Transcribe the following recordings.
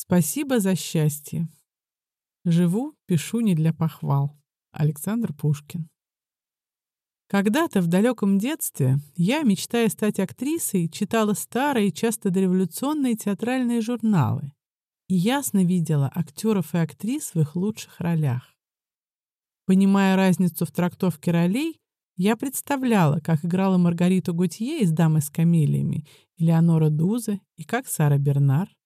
Спасибо за счастье. Живу, пишу не для похвал. Александр Пушкин. Когда-то в далеком детстве я, мечтая стать актрисой, читала старые, часто дореволюционные театральные журналы и ясно видела актеров и актрис в их лучших ролях. Понимая разницу в трактовке ролей, я представляла, как играла Маргариту Гутье из «Дамы с камелиями», Элеонора Дуза и как Сара Бернар.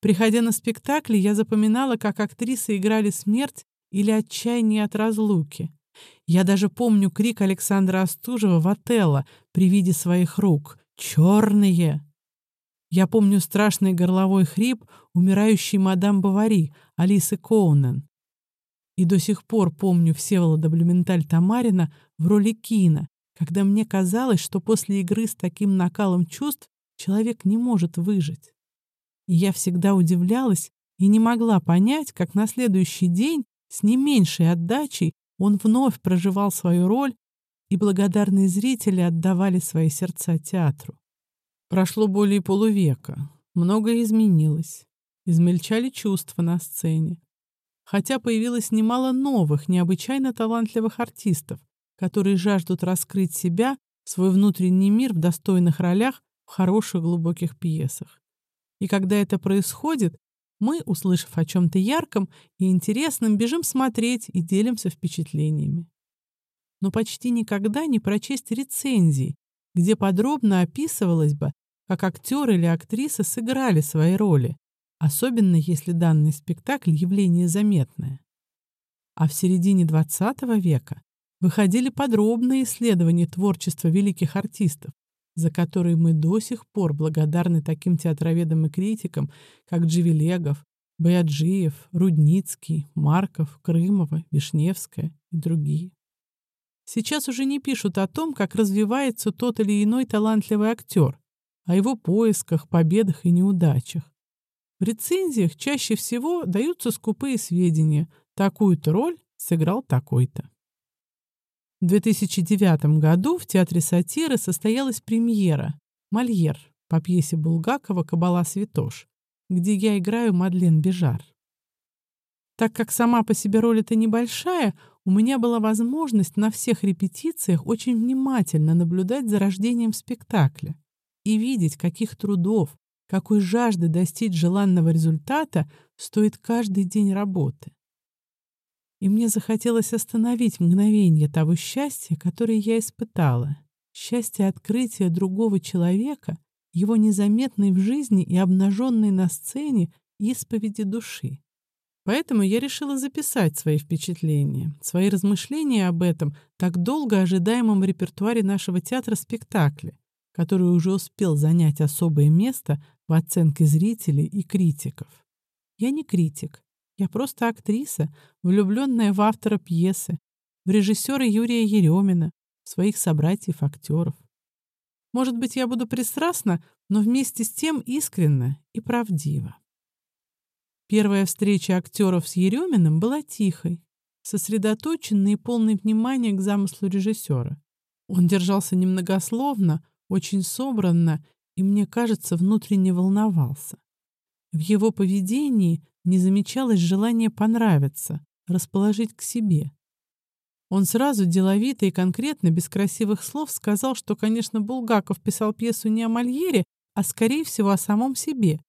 Приходя на спектакли, я запоминала, как актрисы играли смерть или отчаяние от разлуки, я даже помню крик Александра Остужева в Отелло при виде своих рук. «Черные!» Я помню страшный горловой хрип умирающей мадам Бавари, Алисы Коунен. И до сих пор помню Всеволода Блюменталь-Тамарина в роли Кина, когда мне казалось, что после игры с таким накалом чувств человек не может выжить. И я всегда удивлялась и не могла понять, как на следующий день с не меньшей отдачей он вновь проживал свою роль, и благодарные зрители отдавали свои сердца театру. Прошло более полувека. Многое изменилось. Измельчали чувства на сцене. Хотя появилось немало новых, необычайно талантливых артистов, которые жаждут раскрыть себя, свой внутренний мир в достойных ролях в хороших глубоких пьесах. И когда это происходит, мы, услышав о чем-то ярком и интересном, бежим смотреть и делимся впечатлениями. Но почти никогда не прочесть рецензий, где подробно описывалось бы, как актер или актриса сыграли свои роли, особенно если данный спектакль — явление заметное. А в середине XX века выходили подробные исследования творчества великих артистов, за которые мы до сих пор благодарны таким театроведам и критикам, как Дживилегов, Баяджиев, Рудницкий, Марков, Крымова, Вишневская и другие. Сейчас уже не пишут о том, как развивается тот или иной талантливый актер, о его поисках, победах и неудачах. В рецензиях чаще всего даются скупые сведения. Такую-то роль сыграл такой-то. В 2009 году в Театре сатиры состоялась премьера «Мольер» по пьесе Булгакова «Кабала Святош», где я играю Мадлен Бежар. Так как сама по себе роль эта небольшая, у меня была возможность на всех репетициях очень внимательно наблюдать за рождением спектакля и видеть, каких трудов, какой жажды достичь желанного результата стоит каждый день работы и мне захотелось остановить мгновение того счастья, которое я испытала. Счастье открытия другого человека, его незаметной в жизни и обнаженной на сцене исповеди души. Поэтому я решила записать свои впечатления, свои размышления об этом так долго ожидаемом репертуаре нашего театра спектакле, который уже успел занять особое место в оценке зрителей и критиков. Я не критик, я просто актриса, влюбленная в автора пьесы, в режиссера Юрия Еремина, в своих собратьев-актеров. Может быть, я буду пристрастна, но вместе с тем искренна и правдива. Первая встреча актеров с Ереминым была тихой, сосредоточенной и полной внимания к замыслу режиссера. Он держался немногословно, очень собранно и, мне кажется, внутренне волновался. В его поведении не замечалось желания понравиться, расположить к себе. Он сразу деловито и конкретно, без красивых слов, сказал, что, конечно, Булгаков писал пьесу не о Мольере, а, скорее всего, о самом себе,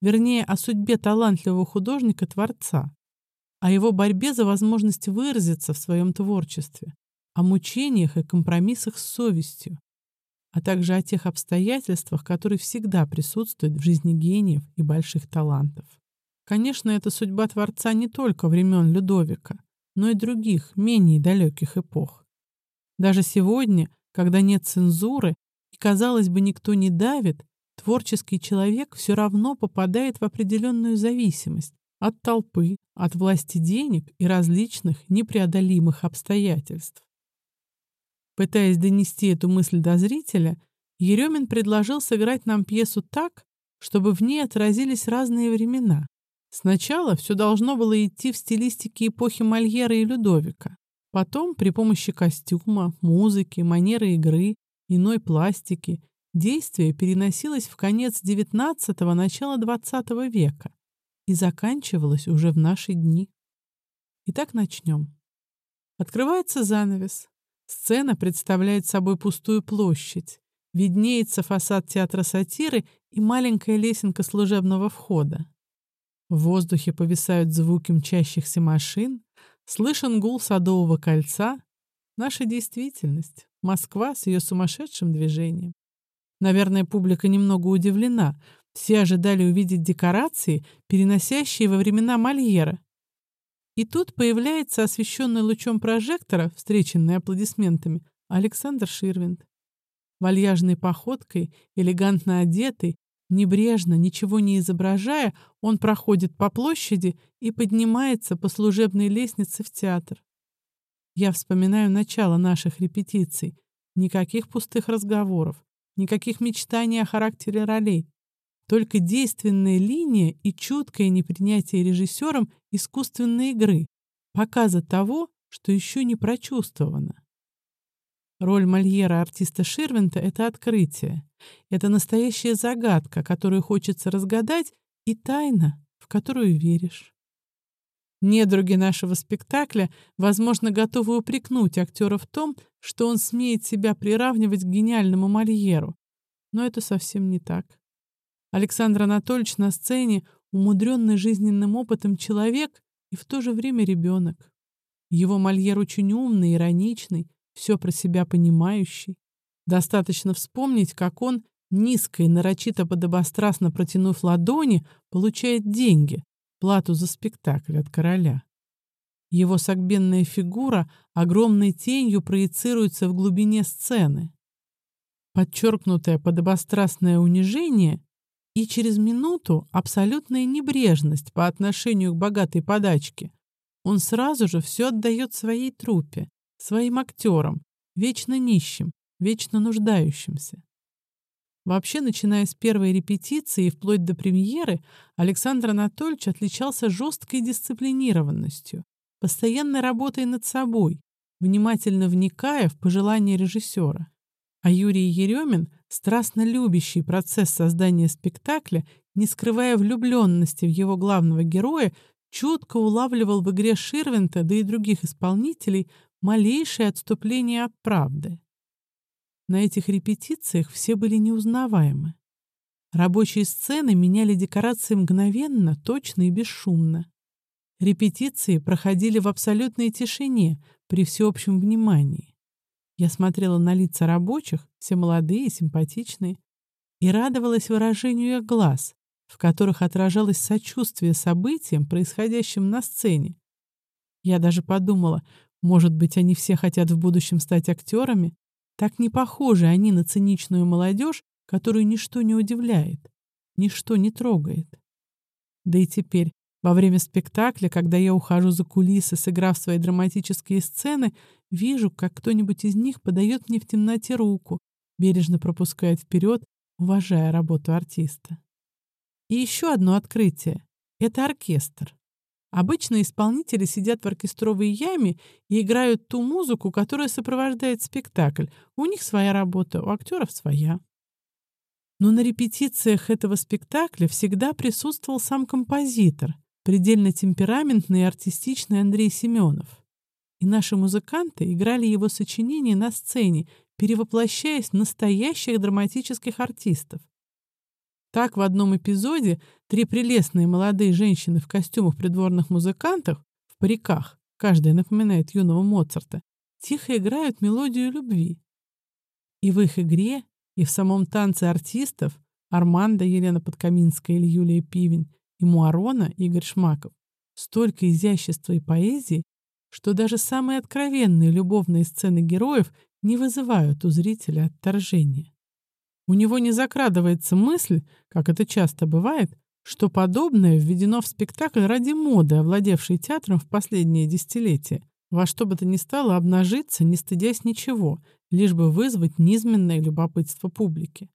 вернее, о судьбе талантливого художника-творца, о его борьбе за возможность выразиться в своем творчестве, о мучениях и компромиссах с совестью, а также о тех обстоятельствах, которые всегда присутствуют в жизни гениев и больших талантов. Конечно, это судьба Творца не только времен Людовика, но и других, менее далеких эпох. Даже сегодня, когда нет цензуры и, казалось бы, никто не давит, творческий человек все равно попадает в определенную зависимость от толпы, от власти денег и различных непреодолимых обстоятельств. Пытаясь донести эту мысль до зрителя, Еремин предложил сыграть нам пьесу так, чтобы в ней отразились разные времена, Сначала все должно было идти в стилистике эпохи Мольера и Людовика. Потом при помощи костюма, музыки, манеры игры, иной пластики действие переносилось в конец XIX – начало XX века. и заканчивалась уже в наши дни. Итак, начнем. Открывается занавес. Сцена представляет собой пустую площадь. Виднеется фасад театра сатиры и маленькая лесенка служебного входа. В воздухе повисают звуки мчащихся машин, слышен гул садового кольца. Наша действительность. Москва с ее сумасшедшим движением. Наверное, публика немного удивлена. Все ожидали увидеть декорации, переносящие во времена Мольера. И тут появляется освещенный лучом прожектора, встреченный аплодисментами, Александр Ширвинд. Вальяжной походкой, элегантно одетый, небрежно, ничего не изображая, он проходит по площади и поднимается по служебной лестнице в театр. Я вспоминаю начало наших репетиций. Никаких пустых разговоров, никаких мечтаний о характере ролей. Только действенная линия и чуткое непринятие режиссером искусственной игры, показа того, что еще не прочувствовано. Роль Мольера артиста Ширвинта — это открытие. Это настоящая загадка, которую хочется разгадать, и тайна, в которую веришь. Недруги нашего спектакля, возможно, готовы упрекнуть актера в том, что он смеет себя приравнивать к гениальному Мольеру. Но это совсем не так. Александр Анатольевич на сцене умудренный жизненным опытом человек и в то же время ребенок. Его Мольер очень умный, ироничный, все про себя понимающий. Достаточно вспомнить, как он, низко и нарочито подобострастно протянув ладони, получает деньги, плату за спектакль от короля. Его согбенная фигура огромной тенью проецируется в глубине сцены. Подчеркнутое подобострастное унижение и через минуту абсолютная небрежность по отношению к богатой подачке. Он сразу же все отдает своей труппе, своим актерам, вечно нищим, вечно нуждающимся. Вообще, начиная с первой репетиции и вплоть до премьеры, Александр Анатольевич отличался жесткой дисциплинированностью, постоянной работой над собой, внимательно вникая в пожелания режиссера. А Юрий Еремин, страстно любящий процесс создания спектакля, не скрывая влюбленности в его главного героя, чутко улавливал в игре Ширвинта, да и других исполнителей, малейшее отступление от правды. На этих репетициях все были неузнаваемы. Рабочие сцены меняли декорации мгновенно, точно и бесшумно. Репетиции проходили в абсолютной тишине при всеобщем внимании. Я смотрела на лица рабочих, все молодые симпатичные, и радовалась выражению их глаз, в которых отражалось сочувствие событиям, происходящим на сцене. Я даже подумала, может быть, они все хотят в будущем стать актерами, так не похожи они на циничную молодежь, которую ничто не удивляет, ничто не трогает. Да и теперь, во время спектакля, когда я ухожу за кулисы, сыграв свои драматические сцены, вижу, как кто-нибудь из них подает мне в темноте руку, бережно пропускает вперед, уважая работу артиста. И еще одно открытие — это оркестр. Обычно исполнители сидят в оркестровой яме и играют ту музыку, которая сопровождает спектакль. У них своя работа, у актеров своя. Но на репетициях этого спектакля всегда присутствовал сам композитор, предельно темпераментный и артистичный Андрей Семенов. И наши музыканты играли его сочинения на сцене, перевоплощаясь в настоящих драматических артистов. Так в одном эпизоде три прелестные молодые женщины в костюмах придворных музыкантов, в париках, каждая напоминает юного Моцарта, тихо играют мелодию любви. И в их игре, и в самом танце артистов Армандо, Елена Подкаминская или Юлия Пивень, и Муарона, Игорь Шмаков, столько изящества и поэзии, что даже самые откровенные любовные сцены героев не вызывают у зрителя отторжения. У него не закрадывается мысль, как это часто бывает, что подобное введено в спектакль ради моды, овладевшей театром в последние десятилетия, во что бы то ни стало обнажиться, не стыдясь ничего, лишь бы вызвать низменное любопытство публики.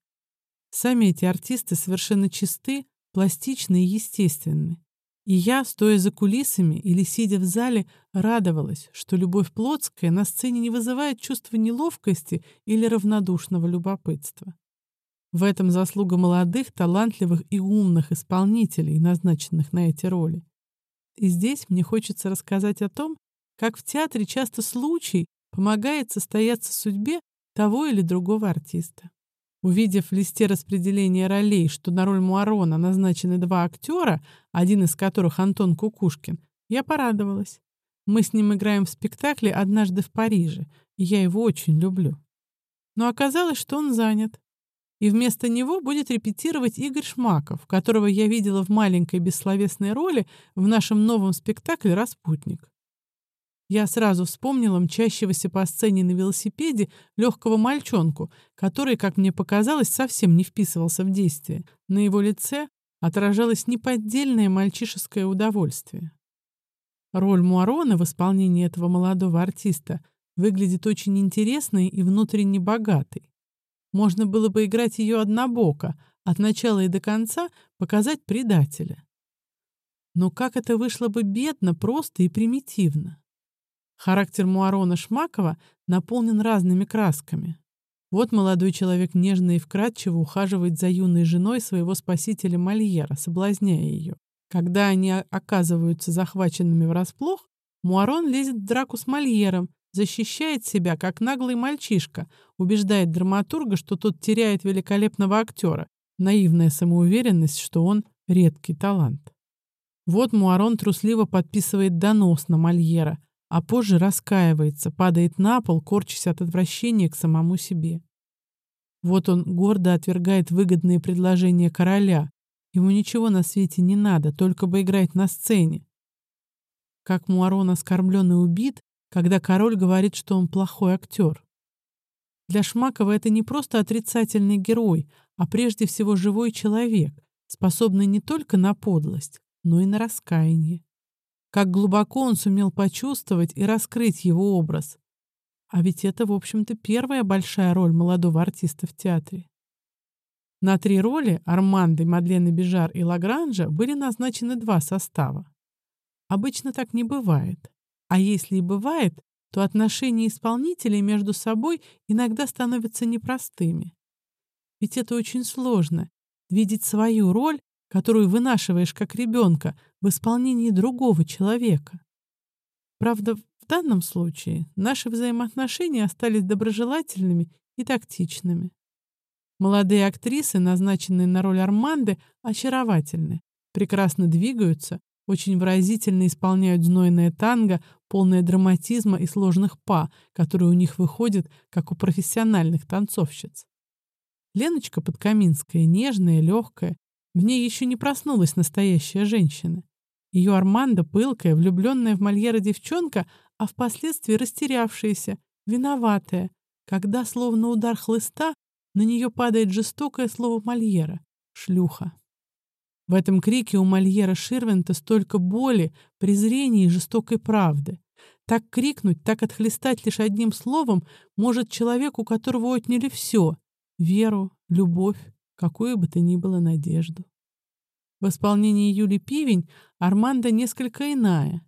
Сами эти артисты совершенно чисты, пластичны и естественны. И я, стоя за кулисами или сидя в зале, радовалась, что любовь плотская на сцене не вызывает чувства неловкости или равнодушного любопытства. В этом заслуга молодых, талантливых и умных исполнителей, назначенных на эти роли. И здесь мне хочется рассказать о том, как в театре часто случай помогает состояться судьбе того или другого артиста. Увидев в листе распределения ролей, что на роль Муарона назначены два актера, один из которых Антон Кукушкин, я порадовалась. Мы с ним играем в спектакле «Однажды в Париже», и я его очень люблю. Но оказалось, что он занят. И вместо него будет репетировать Игорь Шмаков, которого я видела в маленькой бессловесной роли в нашем новом спектакле «Распутник». Я сразу вспомнила мчащегося по сцене на велосипеде легкого мальчонку, который, как мне показалось, совсем не вписывался в действие. На его лице отражалось неподдельное мальчишеское удовольствие. Роль Муарона в исполнении этого молодого артиста выглядит очень интересной и внутренне богатой. Можно было бы играть ее однобоко, от начала и до конца показать предателя. Но как это вышло бы бедно, просто и примитивно. Характер Муарона Шмакова наполнен разными красками. Вот молодой человек нежно и вкрадчиво ухаживает за юной женой своего спасителя Мольера, соблазняя ее. Когда они оказываются захваченными врасплох, Муарон лезет в драку с Мольером, защищает себя, как наглый мальчишка, убеждает драматурга, что тот теряет великолепного актера, наивная самоуверенность, что он редкий талант. Вот Муарон трусливо подписывает донос на Мольера, а позже раскаивается, падает на пол, корчась от отвращения к самому себе. Вот он гордо отвергает выгодные предложения короля, Ему ничего на свете не надо, только бы играть на сцене. Как Муарон оскорблен и убит, когда король говорит, что он плохой актер. Для Шмакова это не просто отрицательный герой, а прежде всего живой человек, способный не только на подлость, но и на раскаяние. Как глубоко он сумел почувствовать и раскрыть его образ. А ведь это, в общем-то, первая большая роль молодого артиста в театре. На три роли Арманды, Мадлены Бежар и Лагранжа были назначены два состава. Обычно так не бывает. А если и бывает, то отношения исполнителей между собой иногда становятся непростыми. Ведь это очень сложно — видеть свою роль, которую вынашиваешь как ребенка, в исполнении другого человека. Правда, в данном случае наши взаимоотношения остались доброжелательными и тактичными. Молодые актрисы, назначенные на роль Арманды, очаровательны, прекрасно двигаются, очень выразительно исполняют знойное танго, полное драматизма и сложных па, которые у них выходят, как у профессиональных танцовщиц. Леночка Подкаминская, нежная, легкая, в ней еще не проснулась настоящая женщина. Ее Арманда пылкая, влюбленная в Мольера девчонка, а впоследствии растерявшаяся, виноватая, когда, словно удар хлыста, на нее падает жестокое слово Мольера — шлюха. В этом крике у Мольера Ширвента столько боли, презрения и жестокой правды. Так крикнуть, так отхлестать лишь одним словом может человек, у которого отняли все — веру, любовь, какую бы то ни было надежду. В исполнении Юли Пивень Арманда несколько иная.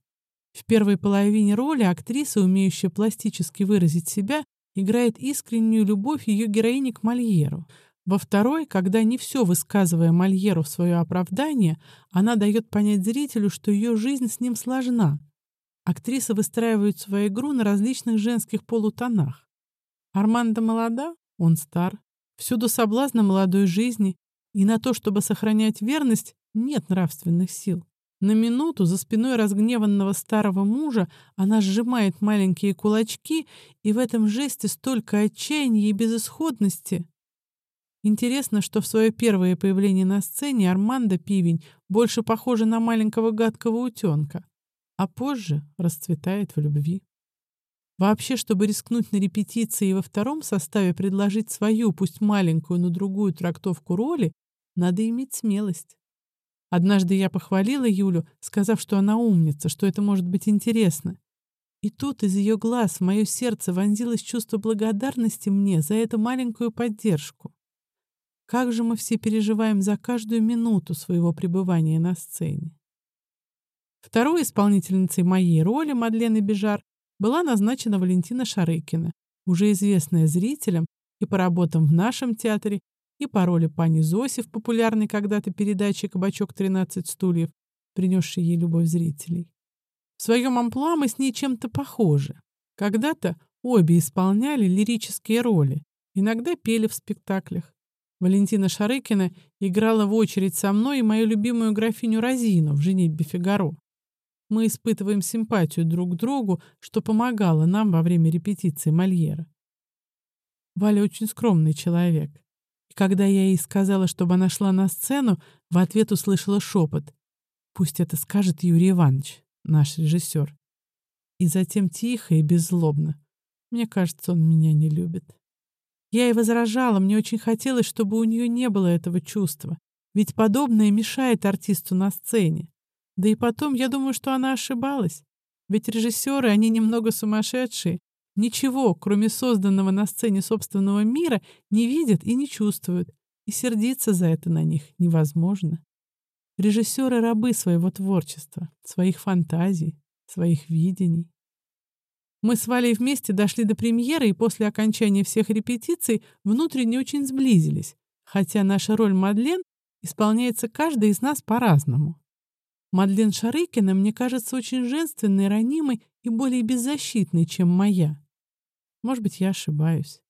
В первой половине роли актриса, умеющая пластически выразить себя, играет искреннюю любовь ее героини к Мольеру. Во второй, когда не все высказывая Мольеру в свое оправдание, она дает понять зрителю, что ее жизнь с ним сложна. Актриса выстраивает свою игру на различных женских полутонах. Армандо молода, он стар. Всюду соблазна молодой жизни, и на то, чтобы сохранять верность, нет нравственных сил. На минуту за спиной разгневанного старого мужа она сжимает маленькие кулачки, и в этом жесте столько отчаяния и безысходности. Интересно, что в свое первое появление на сцене Армандо Пивень больше похожа на маленького гадкого утенка, а позже расцветает в любви. Вообще, чтобы рискнуть на репетиции и во втором составе предложить свою, пусть маленькую, но другую трактовку роли, надо иметь смелость. Однажды я похвалила Юлю, сказав, что она умница, что это может быть интересно. И тут из ее глаз в мое сердце вонзилось чувство благодарности мне за эту маленькую поддержку. Как же мы все переживаем за каждую минуту своего пребывания на сцене. Второй исполнительницей моей роли, Мадлены Бежар, была назначена Валентина Шарыкина, уже известная зрителям и по работам в нашем театре, и по роли пани Зоси в популярной когда-то передаче «Кабачок 13 стульев», принесшей ей любовь зрителей. В своем амплуа мы с ней чем-то похожи. Когда-то обе исполняли лирические роли, иногда пели в спектаклях. Валентина Шарыкина играла в очередь со мной и мою любимую графиню Розину в «Женитьбе Фигаро». Мы испытываем симпатию друг к другу, что помогало нам во время репетиции Мольера. Валя очень скромный человек. И когда я ей сказала, чтобы она шла на сцену, в ответ услышала шепот. «Пусть это скажет Юрий Иванович, наш режиссер». И затем тихо и беззлобно. Мне кажется, он меня не любит. Я и возражала, мне очень хотелось, чтобы у нее не было этого чувства. Ведь подобное мешает артисту на сцене. Да и потом, я думаю, что она ошибалась. Ведь режиссеры, они немного сумасшедшие, Ничего, кроме созданного на сцене собственного мира, не видят и не чувствуют, и сердиться за это на них невозможно. Режиссеры — рабы своего творчества, своих фантазий, своих видений. Мы с Валей вместе дошли до премьеры и после окончания всех репетиций внутренне очень сблизились, хотя наша роль Мадлен исполняется каждый из нас по-разному. Мадлен Шарыкина мне кажется очень женственной, ранимой и более беззащитной, чем моя. Может быть, я ошибаюсь.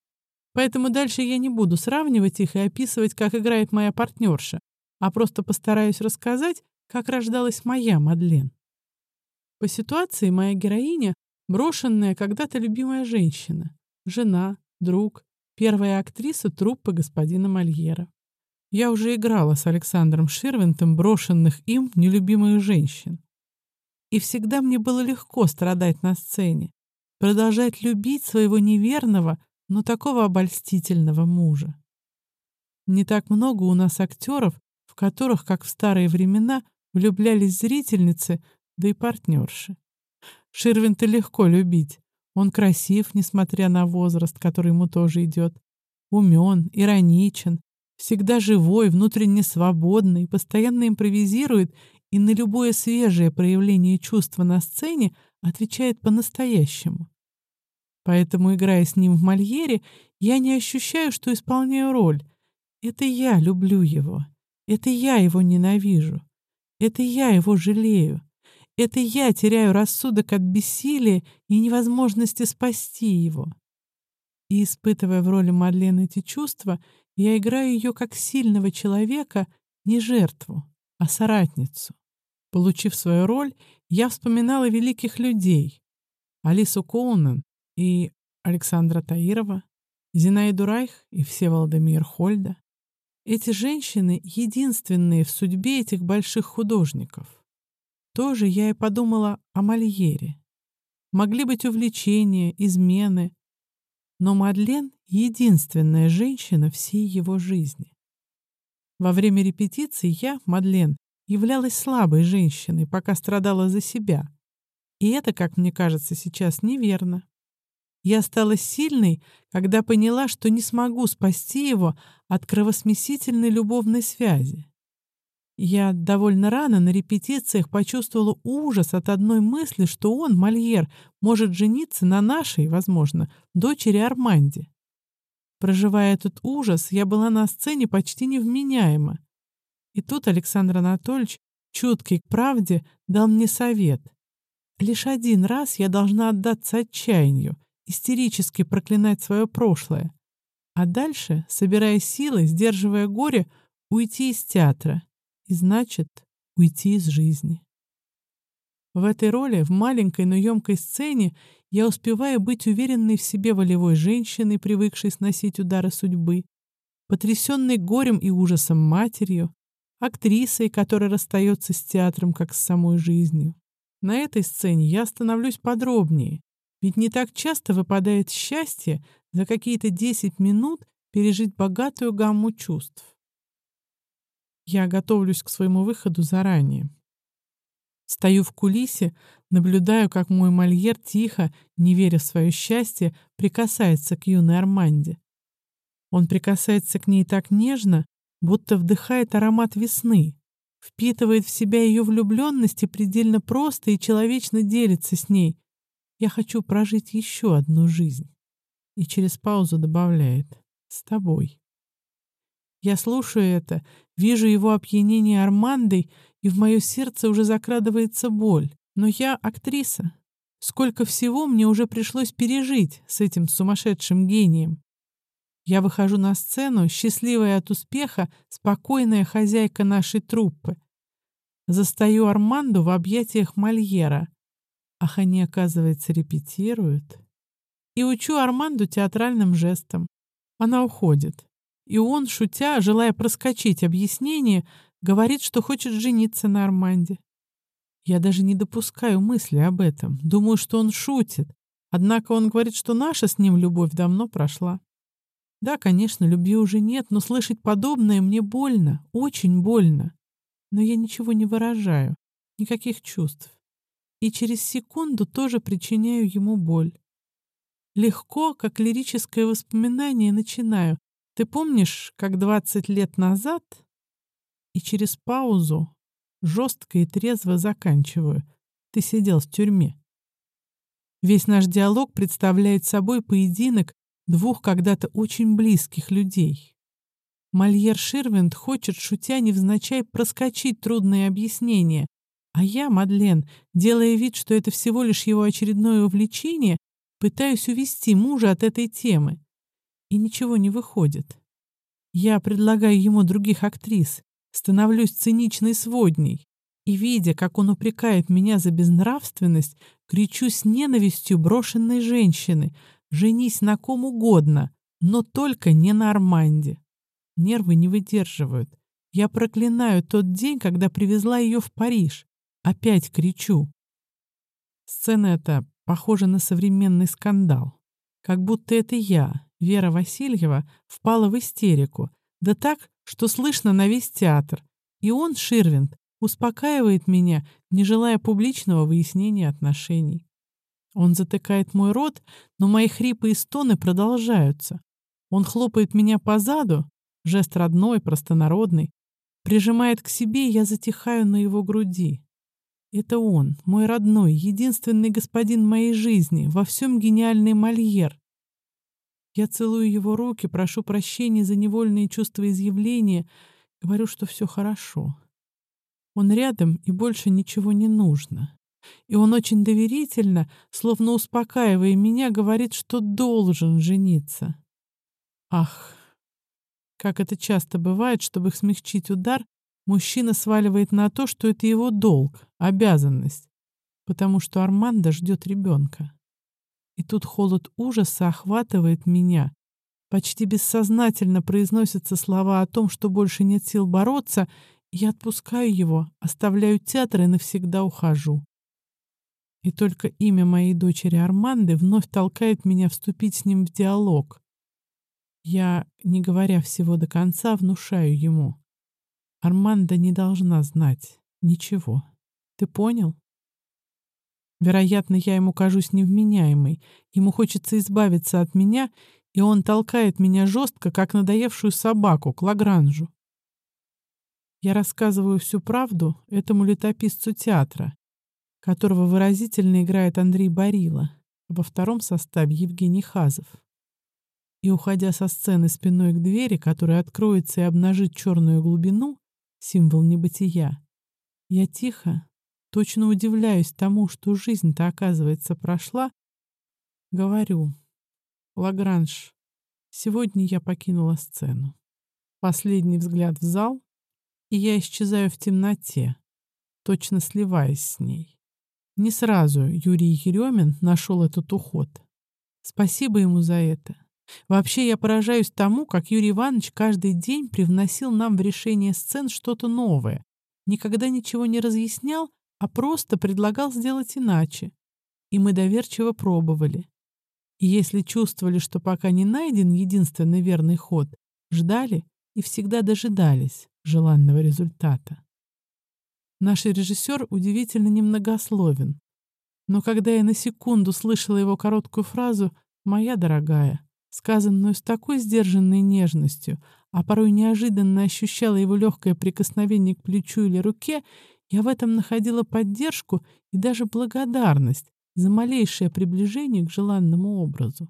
Поэтому дальше я не буду сравнивать их и описывать, как играет моя партнерша, а просто постараюсь рассказать, как рождалась моя Мадлен. По ситуации моя героиня — брошенная когда-то любимая женщина, жена, друг, первая актриса труппы господина Мольера. Я уже играла с Александром Ширвинтом брошенных им нелюбимых женщин. И всегда мне было легко страдать на сцене, продолжать любить своего неверного, но такого обольстительного мужа. Не так много у нас актеров, в которых, как в старые времена, влюблялись зрительницы, да и партнерши. Ширвинта легко любить. Он красив, несмотря на возраст, который ему тоже идет. Умен, ироничен, всегда живой, внутренне свободный, постоянно импровизирует и на любое свежее проявление чувства на сцене отвечает по-настоящему. Поэтому, играя с ним в Мольере, я не ощущаю, что исполняю роль. Это я люблю его. Это я его ненавижу. Это я его жалею. Это я теряю рассудок от бессилия и невозможности спасти его. И, испытывая в роли Мадлен эти чувства, я играю ее как сильного человека, не жертву, а соратницу. Получив свою роль, я вспоминала великих людей. Алису Коунен, и Александра Таирова, Зинаиду Райх и Всеволода Мирхольда. Эти женщины — единственные в судьбе этих больших художников. Тоже я и подумала о Мольере. Могли быть увлечения, измены, но Мадлен — единственная женщина всей его жизни. Во время репетиции я, Мадлен, являлась слабой женщиной, пока страдала за себя. И это, как мне кажется, сейчас неверно. Я стала сильной, когда поняла, что не смогу спасти его от кровосмесительной любовной связи. Я довольно рано на репетициях почувствовала ужас от одной мысли, что он, Мольер, может жениться на нашей, возможно, дочери Арманде. Проживая этот ужас, я была на сцене почти невменяема. И тут Александр Анатольевич, чуткий к правде, дал мне совет. Лишь один раз я должна отдаться отчаянию, истерически проклинать свое прошлое, а дальше, собирая силы, сдерживая горе, уйти из театра и, значит, уйти из жизни. В этой роли, в маленькой, но емкой сцене, я успеваю быть уверенной в себе волевой женщиной, привыкшей сносить удары судьбы, потрясенной горем и ужасом матерью, актрисой, которая расстается с театром, как с самой жизнью. На этой сцене я становлюсь подробнее, ведь не так часто выпадает счастье за какие-то 10 минут пережить богатую гамму чувств. Я готовлюсь к своему выходу заранее. Стою в кулисе, наблюдаю, как мой мольер тихо, не веря в свое счастье, прикасается к юной Арманде. Он прикасается к ней так нежно, будто вдыхает аромат весны, впитывает в себя ее влюбленность и предельно просто и человечно делится с ней, я хочу прожить еще одну жизнь. И через паузу добавляет «С тобой». Я слушаю это, вижу его опьянение Армандой, и в мое сердце уже закрадывается боль. Но я актриса. Сколько всего мне уже пришлось пережить с этим сумасшедшим гением. Я выхожу на сцену, счастливая от успеха, спокойная хозяйка нашей труппы. Застаю Арманду в объятиях Мольера. Ах, они, оказывается, репетируют. И учу Арманду театральным жестом. Она уходит. И он, шутя, желая проскочить объяснение, говорит, что хочет жениться на Арманде. Я даже не допускаю мысли об этом. Думаю, что он шутит. Однако он говорит, что наша с ним любовь давно прошла. Да, конечно, любви уже нет, но слышать подобное мне больно, очень больно. Но я ничего не выражаю, никаких чувств. И через секунду тоже причиняю ему боль. Легко, как лирическое воспоминание, начинаю. Ты помнишь, как 20 лет назад? И через паузу жестко и трезво заканчиваю. Ты сидел в тюрьме. Весь наш диалог представляет собой поединок двух когда-то очень близких людей. Мольер Ширвинд хочет, шутя невзначай, проскочить трудные объяснения, а я, Мадлен, делая вид, что это всего лишь его очередное увлечение, пытаюсь увести мужа от этой темы. И ничего не выходит. Я предлагаю ему других актрис, становлюсь циничной сводней. И, видя, как он упрекает меня за безнравственность, кричу с ненавистью брошенной женщины, Женись на ком угодно, но только не на Арманде. Нервы не выдерживают. Я проклинаю тот день, когда привезла ее в Париж. Опять кричу. Сцена эта похожа на современный скандал. Как будто это я, Вера Васильева, впала в истерику. Да так, что слышно на весь театр. И он, Ширвинд, успокаивает меня, не желая публичного выяснения отношений. Он затыкает мой рот, но мои хрипы и стоны продолжаются. Он хлопает меня по заду, жест родной, простонародный, прижимает к себе, и я затихаю на его груди. Это он, мой родной, единственный господин моей жизни, во всем гениальный Мольер. Я целую его руки, прошу прощения за невольные чувства изъявления, говорю, что все хорошо. Он рядом, и больше ничего не нужно. И он очень доверительно, словно успокаивая меня, говорит, что должен жениться. Ах, как это часто бывает, чтобы смягчить удар, мужчина сваливает на то, что это его долг, обязанность, потому что Армандо ждет ребенка. И тут холод ужаса охватывает меня. Почти бессознательно произносятся слова о том, что больше нет сил бороться, я отпускаю его, оставляю театр и навсегда ухожу. И только имя моей дочери Арманды вновь толкает меня вступить с ним в диалог. Я, не говоря всего до конца, внушаю ему. Арманда не должна знать ничего. Ты понял? Вероятно, я ему кажусь невменяемой. Ему хочется избавиться от меня, и он толкает меня жестко, как надоевшую собаку, к Лагранжу. Я рассказываю всю правду этому летописцу театра, которого выразительно играет Андрей Барила, во втором составе Евгений Хазов. И, уходя со сцены спиной к двери, которая откроется и обнажит черную глубину, символ небытия, я тихо, точно удивляюсь тому, что жизнь-то, оказывается, прошла, говорю, Лагранж, сегодня я покинула сцену. Последний взгляд в зал, и я исчезаю в темноте, точно сливаясь с ней. Не сразу Юрий Еремин нашел этот уход. Спасибо ему за это. Вообще я поражаюсь тому, как Юрий Иванович каждый день привносил нам в решение сцен что-то новое. Никогда ничего не разъяснял, а просто предлагал сделать иначе. И мы доверчиво пробовали. И если чувствовали, что пока не найден единственный верный ход, ждали и всегда дожидались желанного результата. Наш режиссер удивительно немногословен. Но когда я на секунду слышала его короткую фразу «моя дорогая», сказанную с такой сдержанной нежностью, а порой неожиданно ощущала его легкое прикосновение к плечу или руке, я в этом находила поддержку и даже благодарность за малейшее приближение к желанному образу.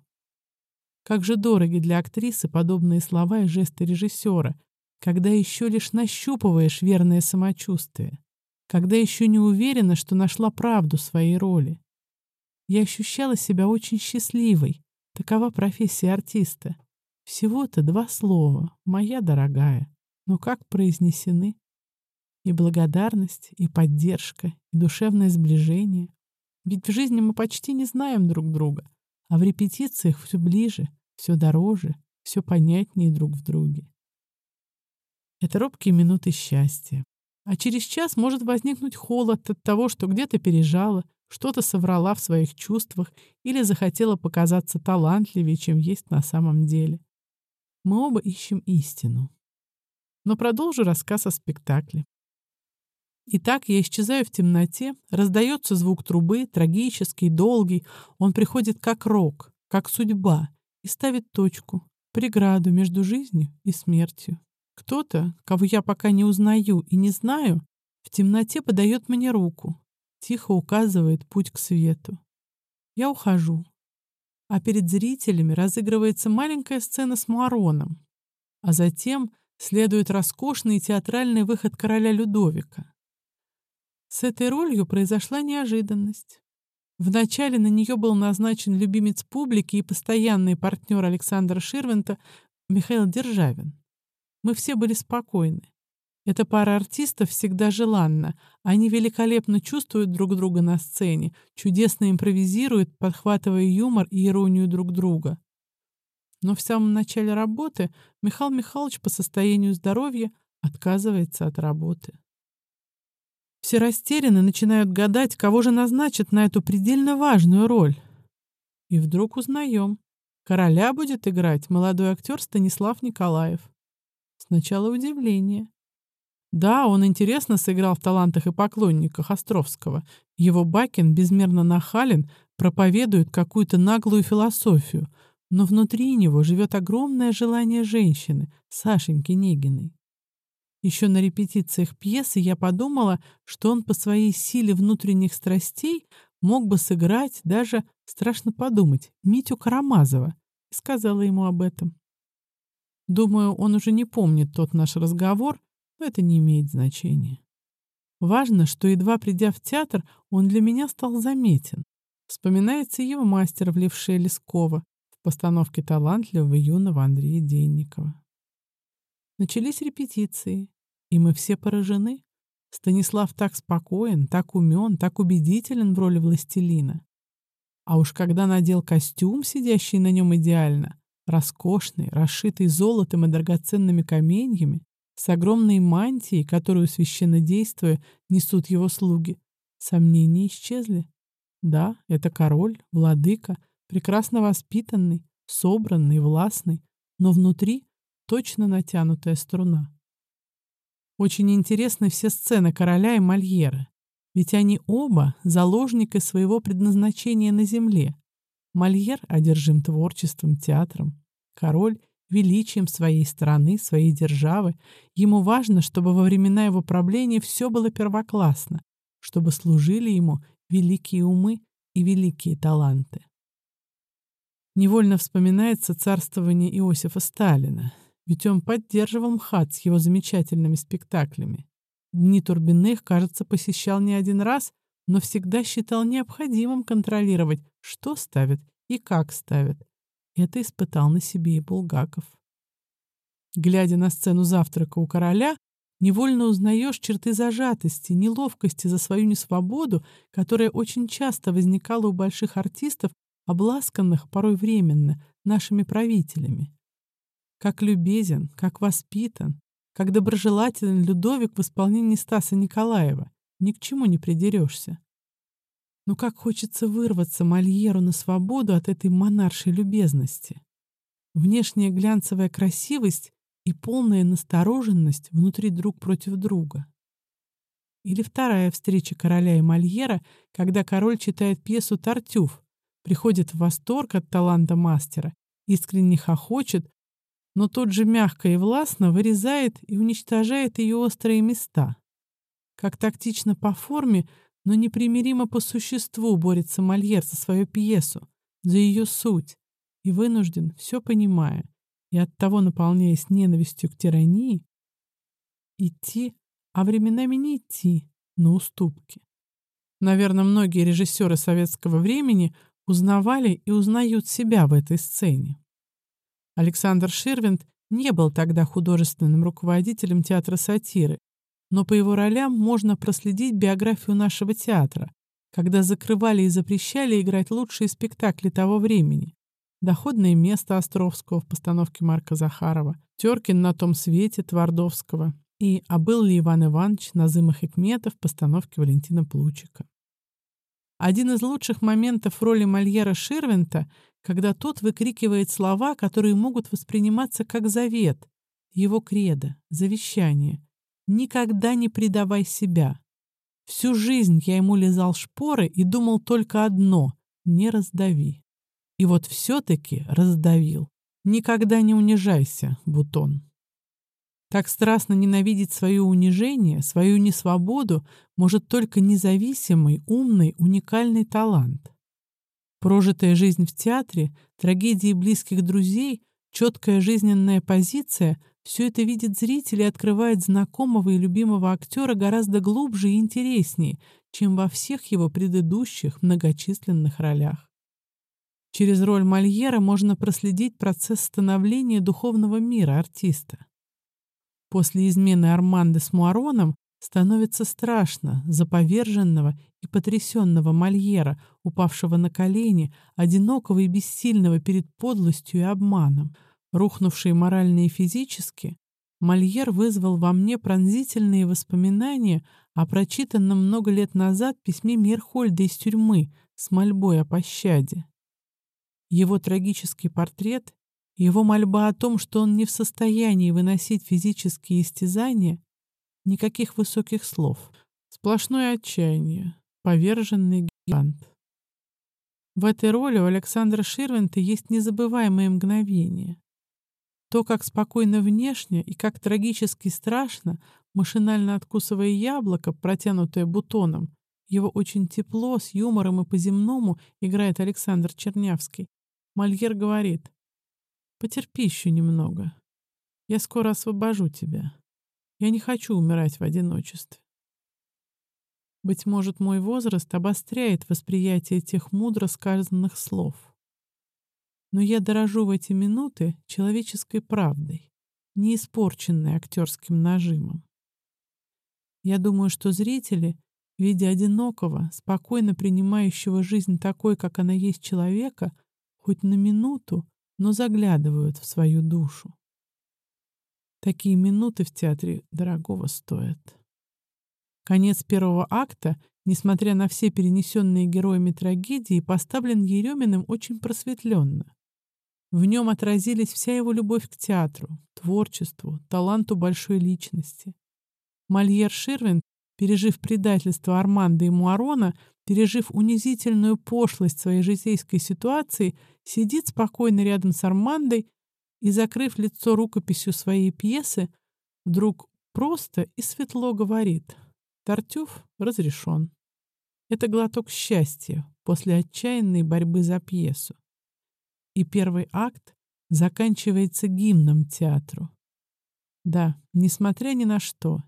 Как же дороги для актрисы подобные слова и жесты режиссера, когда еще лишь нащупываешь верное самочувствие, когда еще не уверена, что нашла правду своей роли. Я ощущала себя очень счастливой. Такова профессия артиста. Всего-то два слова, моя дорогая, но как произнесены. И благодарность, и поддержка, и душевное сближение. Ведь в жизни мы почти не знаем друг друга, а в репетициях все ближе, все дороже, все понятнее друг в друге. Это робкие минуты счастья. А через час может возникнуть холод от того, что где-то пережала, что-то соврала в своих чувствах или захотела показаться талантливее, чем есть на самом деле. Мы оба ищем истину. Но продолжу рассказ о спектакле. Итак, я исчезаю в темноте, раздается звук трубы, трагический, долгий. Он приходит как рок, как судьба, и ставит точку, преграду между жизнью и смертью. Кто-то, кого я пока не узнаю и не знаю, в темноте подает мне руку, тихо указывает путь к свету. Я ухожу. А перед зрителями разыгрывается маленькая сцена с Муароном. А затем следует роскошный театральный выход короля Людовика. С этой ролью произошла неожиданность. Вначале на нее был назначен любимец публики и постоянный партнер Александра Ширвинта Михаил Державин. Мы все были спокойны. Эта пара артистов всегда желанна. Они великолепно чувствуют друг друга на сцене, чудесно импровизируют, подхватывая юмор и иронию друг друга. Но в самом начале работы Михаил Михайлович по состоянию здоровья отказывается от работы. Все растеряны, начинают гадать, кого же назначат на эту предельно важную роль. И вдруг узнаем. Короля будет играть молодой актер Станислав Николаев. Сначала удивление. Да, он интересно сыграл в «Талантах и поклонниках» Островского. Его Бакин безмерно нахален, проповедует какую-то наглую философию, но внутри него живет огромное желание женщины, Сашеньки Негиной. Еще на репетициях пьесы я подумала, что он по своей силе внутренних страстей мог бы сыграть даже, страшно подумать, Митю Карамазова, и сказала ему об этом. Думаю, он уже не помнит тот наш разговор, но это не имеет значения. Важно, что, едва придя в театр, он для меня стал заметен. Вспоминается его мастер в левше Лескова в постановке талантливого юного Андрея Денникова. Начались репетиции. И мы все поражены. Станислав так спокоен, так умен, так убедителен в роли властелина. А уж когда надел костюм, сидящий на нем идеально, роскошный, расшитый золотом и драгоценными каменьями, с огромной мантией, которую, священно действуя, несут его слуги, сомнения исчезли. Да, это король, владыка, прекрасно воспитанный, собранный, властный, но внутри точно натянутая струна. Очень интересны все сцены короля и Мольера, ведь они оба заложники своего предназначения на земле. Мольер одержим творчеством, театром. Король — величием своей страны, своей державы. Ему важно, чтобы во времена его правления все было первоклассно, чтобы служили ему великие умы и великие таланты. Невольно вспоминается царствование Иосифа Сталина, ведь он поддерживал МХАТ с его замечательными спектаклями. Дни Турбиных, кажется, посещал не один раз, но всегда считал необходимым контролировать, что ставят и как ставят. Это испытал на себе и Булгаков. Глядя на сцену завтрака у короля, невольно узнаешь черты зажатости, неловкости за свою несвободу, которая очень часто возникала у больших артистов, обласканных порой временно нашими правителями. Как любезен, как воспитан, как доброжелателен Людовик в исполнении Стаса Николаева. Ни к чему не придерешься. Но как хочется вырваться Мольеру на свободу от этой монаршей любезности. Внешняя глянцевая красивость и полная настороженность внутри друг против друга. Или вторая встреча короля и Мольера, когда король читает пьесу «Тартюф», приходит в восторг от таланта мастера, искренне хохочет, но тот же мягко и властно вырезает и уничтожает ее острые места. Как тактично по форме, но непримиримо по существу борется Мольер за свою пьесу, за ее суть, и вынужден, все понимая, и оттого наполняясь ненавистью к тирании, идти, а временами не идти, на уступки. Наверное, многие режиссеры советского времени узнавали и узнают себя в этой сцене. Александр Ширвинд не был тогда художественным руководителем театра сатиры, но по его ролям можно проследить биографию нашего театра, когда закрывали и запрещали играть лучшие спектакли того времени. «Доходное место» Островского в постановке Марка Захарова, «Теркин на том свете» Твардовского и «А был ли Иван Иванович» Назыма Хикметов в постановке Валентина Плучика. Один из лучших моментов роли Мольера Ширвинта, когда тот выкрикивает слова, которые могут восприниматься как завет, его кредо, завещание. «Никогда не предавай себя». Всю жизнь я ему лизал шпоры и думал только одно — не раздави. И вот все-таки раздавил. Никогда не унижайся, Бутон. Так страстно ненавидеть свое унижение, свою несвободу может только независимый, умный, уникальный талант. Прожитая жизнь в театре, трагедии близких друзей, четкая жизненная позиция — все это видит зритель и открывает знакомого и любимого актера гораздо глубже и интереснее, чем во всех его предыдущих многочисленных ролях. Через роль Мольера можно проследить процесс становления духовного мира артиста. После измены Арманды с Муароном становится страшно за поверженного и потрясенного Мольера, упавшего на колени, одинокого и бессильного перед подлостью и обманом. Рухнувший морально и физически, Мольер вызвал во мне пронзительные воспоминания о прочитанном много лет назад письме Мирхольда из тюрьмы с мольбой о пощаде. Его трагический портрет его мольба о том, что он не в состоянии выносить физические истязания, никаких высоких слов, сплошное отчаяние, поверженный гигант. В этой роли у Александра Ширвинта есть незабываемые мгновения. То, как спокойно внешне и как трагически страшно, машинально откусывая яблоко, протянутое бутоном, его очень тепло, с юмором и по-земному играет Александр Чернявский. Мольер говорит, Потерпи еще немного. Я скоро освобожу тебя. Я не хочу умирать в одиночестве. Быть может, мой возраст обостряет восприятие тех мудро сказанных слов. Но я дорожу в эти минуты человеческой правдой, не испорченной актерским нажимом. Я думаю, что зрители, видя одинокого, спокойно принимающего жизнь такой, как она есть человека, хоть на минуту но заглядывают в свою душу. Такие минуты в театре дорогого стоят. Конец первого акта, несмотря на все перенесенные героями трагедии, поставлен Ереминым очень просветленно. В нем отразились вся его любовь к театру, творчеству, таланту большой личности. Мольер Ширвин, пережив предательство Арманда и Муарона, пережив унизительную пошлость своей житейской ситуации, сидит спокойно рядом с Армандой и, закрыв лицо рукописью своей пьесы, вдруг просто и светло говорит «Тартюф разрешен». Это глоток счастья после отчаянной борьбы за пьесу. И первый акт заканчивается гимном театру. Да, несмотря ни на что,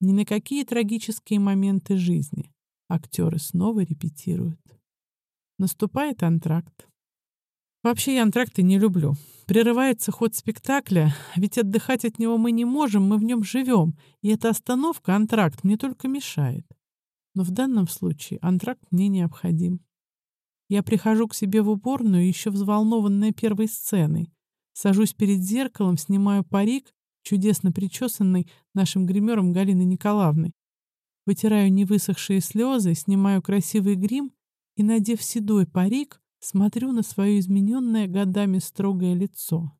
ни на какие трагические моменты жизни, актеры снова репетируют. Наступает антракт. Вообще я антракты не люблю. Прерывается ход спектакля, ведь отдыхать от него мы не можем, мы в нем живем, и эта остановка, антракт, мне только мешает. Но в данном случае антракт мне необходим. Я прихожу к себе в уборную, еще взволнованная первой сценой. Сажусь перед зеркалом, снимаю парик, чудесно причесанный нашим гримером Галиной Николаевной. Вытираю невысохшие слезы, снимаю красивый грим и, надев седой парик, Смотрю на свое измененное годами строгое лицо.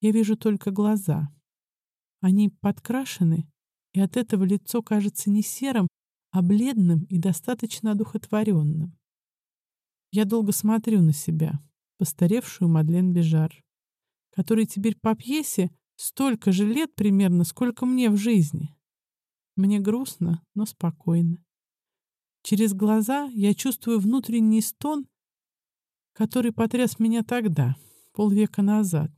Я вижу только глаза. Они подкрашены, и от этого лицо кажется не серым, а бледным и достаточно одухотворенным. Я долго смотрю на себя, постаревшую Мадлен Бежар, которой теперь по пьесе столько же лет примерно, сколько мне в жизни. Мне грустно, но спокойно. Через глаза я чувствую внутренний стон который потряс меня тогда, полвека назад.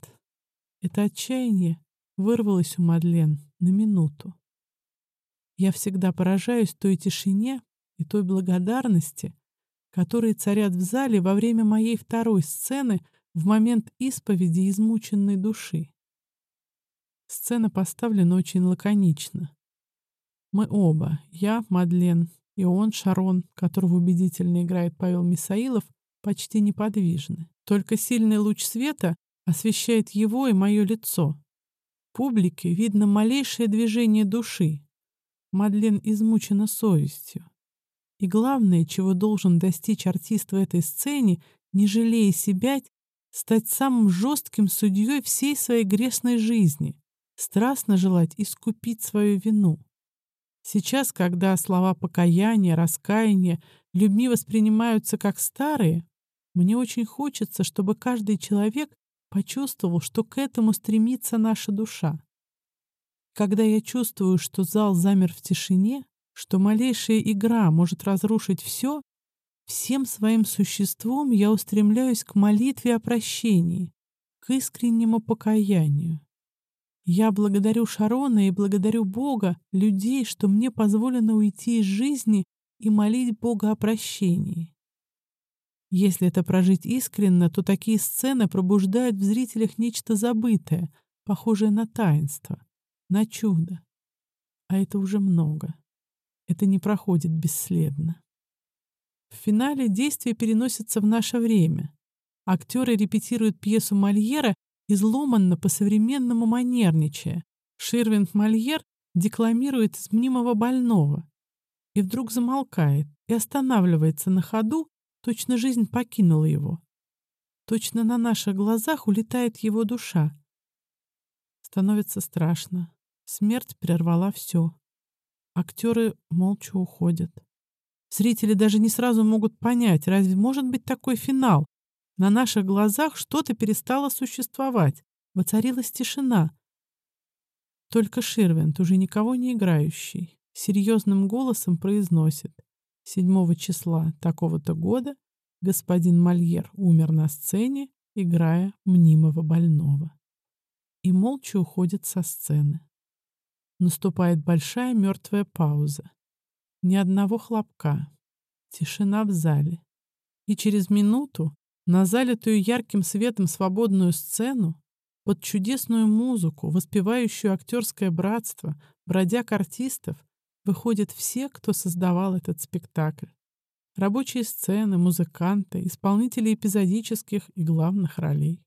Это отчаяние вырвалось у Мадлен на минуту. Я всегда поражаюсь той тишине и той благодарности, которые царят в зале во время моей второй сцены в момент исповеди измученной души. Сцена поставлена очень лаконично. Мы оба, я, Мадлен, и он, Шарон, которого убедительно играет Павел Мисаилов, почти неподвижны. Только сильный луч света освещает его и мое лицо. Публике видно малейшее движение души. Мадлен измучена совестью. И главное, чего должен достичь артист в этой сцене, не жалея себя, стать самым жестким судьей всей своей грешной жизни, страстно желать искупить свою вину. Сейчас, когда слова покаяния, раскаяния людьми воспринимаются как старые, мне очень хочется, чтобы каждый человек почувствовал, что к этому стремится наша душа. Когда я чувствую, что зал замер в тишине, что малейшая игра может разрушить все, всем своим существом я устремляюсь к молитве о прощении, к искреннему покаянию. Я благодарю Шарона и благодарю Бога, людей, что мне позволено уйти из жизни и молить Бога о прощении. Если это прожить искренно, то такие сцены пробуждают в зрителях нечто забытое, похожее на таинство, на чудо. А это уже много. Это не проходит бесследно. В финале действие переносится в наше время. Актеры репетируют пьесу Мольера, изломанно по-современному манерничая. Ширвинд Мольер декламирует из мнимого больного и вдруг замолкает и останавливается на ходу, Точно жизнь покинула его. Точно на наших глазах улетает его душа. Становится страшно. Смерть прервала все. Актеры молча уходят. Зрители даже не сразу могут понять, разве может быть такой финал? На наших глазах что-то перестало существовать. Воцарилась тишина. Только Ширвинд, уже никого не играющий, серьезным голосом произносит. 7 числа такого-то года господин Мольер умер на сцене, играя мнимого больного. И молча уходит со сцены. Наступает большая мертвая пауза. Ни одного хлопка. Тишина в зале. И через минуту на залитую ярким светом свободную сцену под чудесную музыку, воспевающую актерское братство, бродяг артистов, выходят все, кто создавал этот спектакль. Рабочие сцены, музыканты, исполнители эпизодических и главных ролей.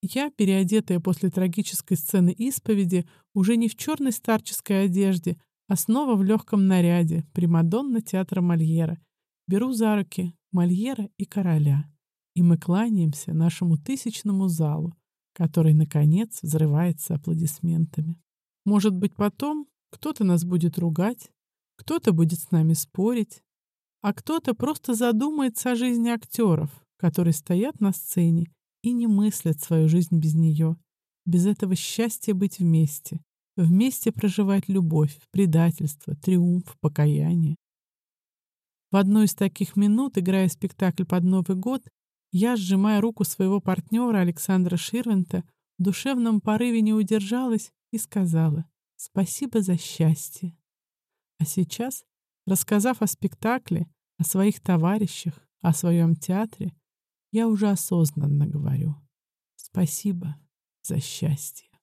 Я, переодетая после трагической сцены исповеди, уже не в черной старческой одежде, а снова в легком наряде, Примадонна театра Мольера, беру за руки Мольера и короля, и мы кланяемся нашему тысячному залу, который, наконец, взрывается аплодисментами. Может быть, потом кто-то нас будет ругать, кто-то будет с нами спорить, а кто-то просто задумается о жизни актеров, которые стоят на сцене и не мыслят свою жизнь без нее, без этого счастья быть вместе, вместе проживать любовь, предательство, триумф, покаяние. В одну из таких минут, играя спектакль под Новый год, я, сжимая руку своего партнера Александра Ширвинта, в душевном порыве не удержалась и сказала Спасибо за счастье. А сейчас, рассказав о спектакле, о своих товарищах, о своем театре, я уже осознанно говорю. Спасибо за счастье.